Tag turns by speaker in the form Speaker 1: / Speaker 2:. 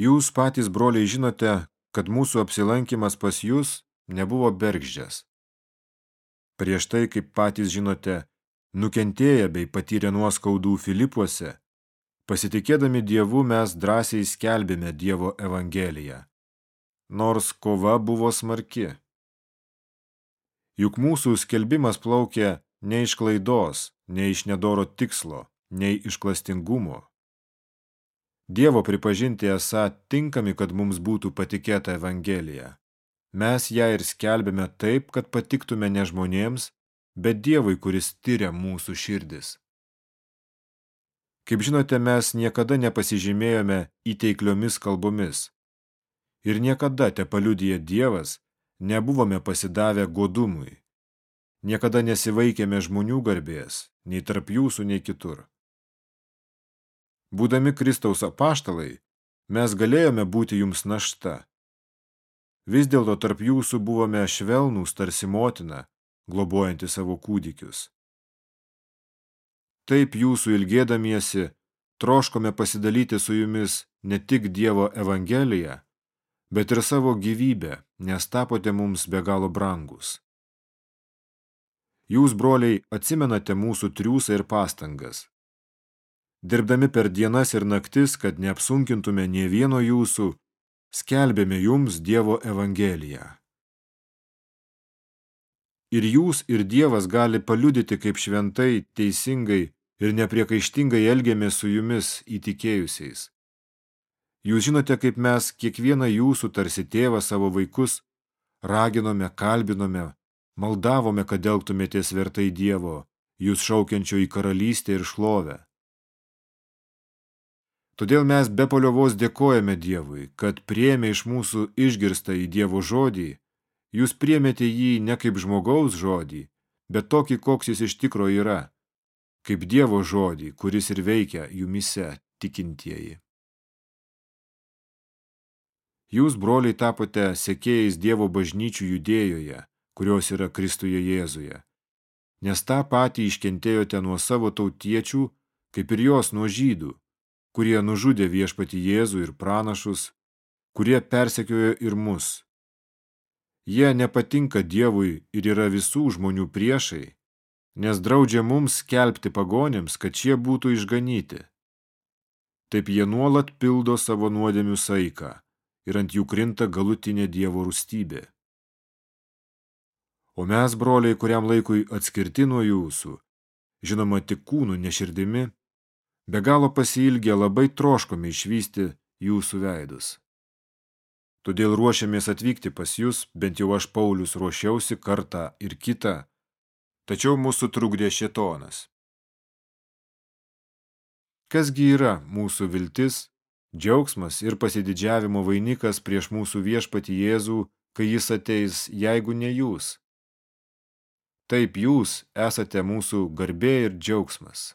Speaker 1: Jūs patys, broliai, žinote, kad mūsų apsilankimas pas jūs nebuvo bergždžias. Prieš tai, kaip patys žinote, nukentėję bei patyrę nuoskaudų Filipuose, pasitikėdami Dievu mes drąsiai skelbėme Dievo Evangeliją, nors kova buvo smarki. Juk mūsų skelbimas plaukė ne iš klaidos, ne iš nedoro tikslo, nei iš klastingumo. Dievo pripažinti esą tinkami, kad mums būtų patikėta Evangelija. Mes ją ir skelbėme taip, kad patiktume ne žmonėms, bet Dievui, kuris tyria mūsų širdis. Kaip žinote, mes niekada nepasižymėjome įteikliomis kalbomis. Ir niekada te paliudyje Dievas nebuvome pasidavę godumui. Niekada nesivaikėme žmonių garbės, nei tarp jūsų, nei kitur. Būdami Kristaus apaštalai, mes galėjome būti jums našta. Vis dėlto tarp jūsų buvome švelnūs tarsi motina, globojanti savo kūdikius. Taip jūsų ilgėdamiesi, troškome pasidalyti su jumis ne tik Dievo Evangeliją, bet ir savo gyvybę, nes tapote mums be galo brangus. Jūs, broliai, atsimenate mūsų triūsą ir pastangas. Dirbdami per dienas ir naktis, kad neapsunkintume nie vieno jūsų, skelbėme jums Dievo Evangeliją. Ir jūs, ir Dievas gali paliudyti, kaip šventai, teisingai ir nepriekaištingai elgėmės su jumis įtikėjusiais. Jūs žinote, kaip mes kiekvieną jūsų tarsi tėvą savo vaikus raginome, kalbinome, maldavome, kad elgtumėtės vertai Dievo, jūs šaukiančio į karalystę ir šlovę. Todėl mes be paliovos dėkojame Dievui, kad priėmė iš mūsų išgirstą į Dievo žodį, jūs priėmėte jį ne kaip žmogaus žodį, bet tokį, koks jis iš tikro yra, kaip Dievo žodį, kuris ir veikia jumise tikintieji. Jūs, broliai, tapote sekėjais Dievo bažnyčių judėjoje, kurios yra Kristuje Jėzuje, nes tą patį iškentėjote nuo savo tautiečių, kaip ir jos nuo žydų, kurie nužudė viešpati Jėzų ir pranašus, kurie persekiojo ir mus. Jie nepatinka Dievui ir yra visų žmonių priešai, nes draudžia mums skelbti pagonėms, kad šie būtų išganyti. Taip jie nuolat pildo savo nuodėmių saiką ir ant jų krinta galutinė Dievo rūstybė. O mes, broliai, kuriam laikui atskirti nuo jūsų, žinoma tik kūnų neširdimi, Be galo pasiilgę labai troškome išvysti jūsų veidus. Todėl ruošiamės atvykti pas jūs, bent jau aš Paulius ruošiausi kartą ir kitą, tačiau mūsų trukdė šetonas. Kasgi yra mūsų viltis, džiaugsmas ir pasididžiavimo vainikas prieš mūsų viešpatį Jėzų, kai jis ateis, jeigu ne jūs? Taip jūs esate mūsų garbė ir džiaugsmas.